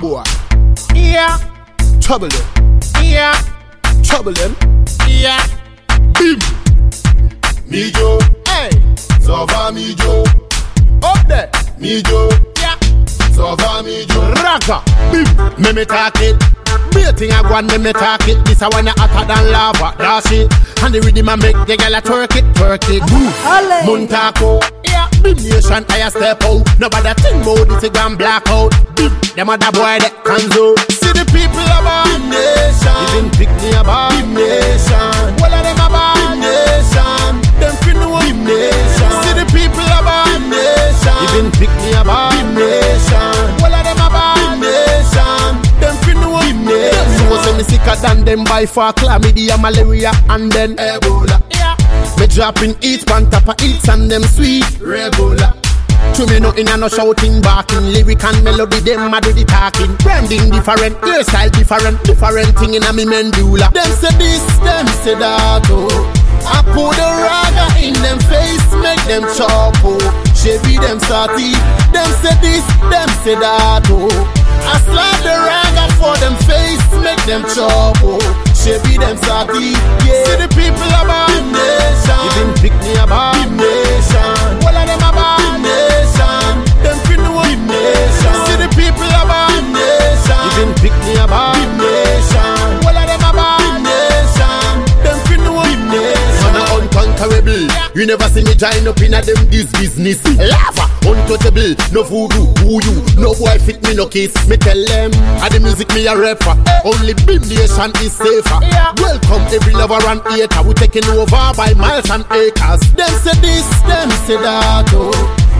boy. Yeah. Trouble them. Yeah. Trouble them. Yeah. Bhim. Mijo, Hey. ça va Mijo, Up there. Mijo, Yeah. ça va Mijo. Raga. Bhim. Me me talk it. Be a thing I go and me me talk it. This a one a hotter than lava. That's it. And the rhythm I make the girl a twerk it, twerk it. Move. Ole. Muntako. Yeah. Bhim nation I a step out. Nobody think more this a gone black out. Them other boy that can do. See the people about. Bhim Nation, Even pick me about. Bhim Nation, All of them about. Bhim Nation, Them fin know. Bhim Nation, See the people about. Bhim Nation, Even pick me about. Bhim Nation, All of them about. Bhim Nation, Them fin know. Bhim Them Nation. know say me sicker than them by far. Chlamydia, malaria, and then Ebola. Yeah, Me dropping eats pan top of eats and them sweet. Rebola, To me nothing and no shouting, barking. Lyric and melody, them a do the talking. Branding different, hairstyle different. Different thing in a me mandula Them say this, them say that, oh. I put the raga in them face, make them chop, oh. Chevy them salty, them say this, them say that, oh. I slap the raga for them face, make them chop, oh. Chevy them salty, yeah. See the You never see me join up in a them this business. Lava, untouchable No voodoo, who you? No boy fit me no kiss Me tell them. I the music me a rapper. Only Bhim Nation is safer. Welcome every lover and hater We taking over by miles and acres. Them say this, them say that oh.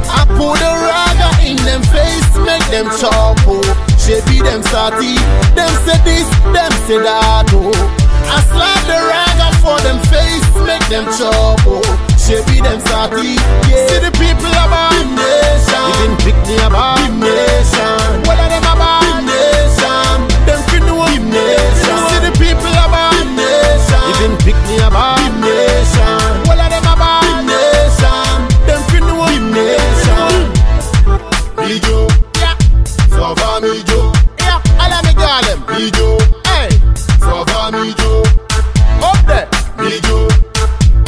I put the raga in them face, make them chop, oh. Be them salty, them say this, them say that, oh. I slap the raga Them yeah. See the people about Bhim Nation, Even pick me about Bhim Nation, What are them about? Bhim Nation, Them fin know Bhim Nation, See the people about Bhim Nation, Even pick me about Bhim Nation, What are them about? Bhim Nation, Them fin know Bhim Nation. Mijo, Yeah, ça va Mijo, yeah, all of me got them. Mijo, Hey, ça va Mijo, up there. Mijo,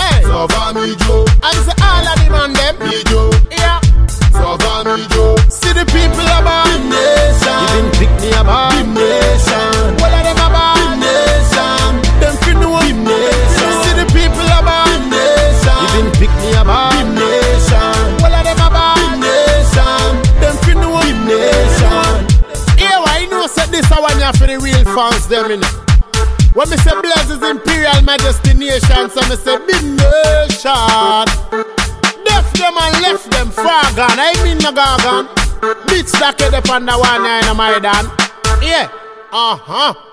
Hey, ça va Mijo, and say all of them on them. Mijo, Yeah, ça va Mijo. see the people about Bhim Nation, Even pick me about Bhim Nation, What are them about? Bhim Nation, Them fin know. Bhim Nation, See the people about Bhim Nation, Even pick me about Bhim Nation, What are them about? Bhim Nation, Them fin know. Bhim Nation. Yeah, why you know say this a one for the real fans them in When me say bless his imperial majesty nation So me say big nation. Left them and left them far gone. I mean no gargan Bitch that get up on the one in my dan Yeah, uh-huh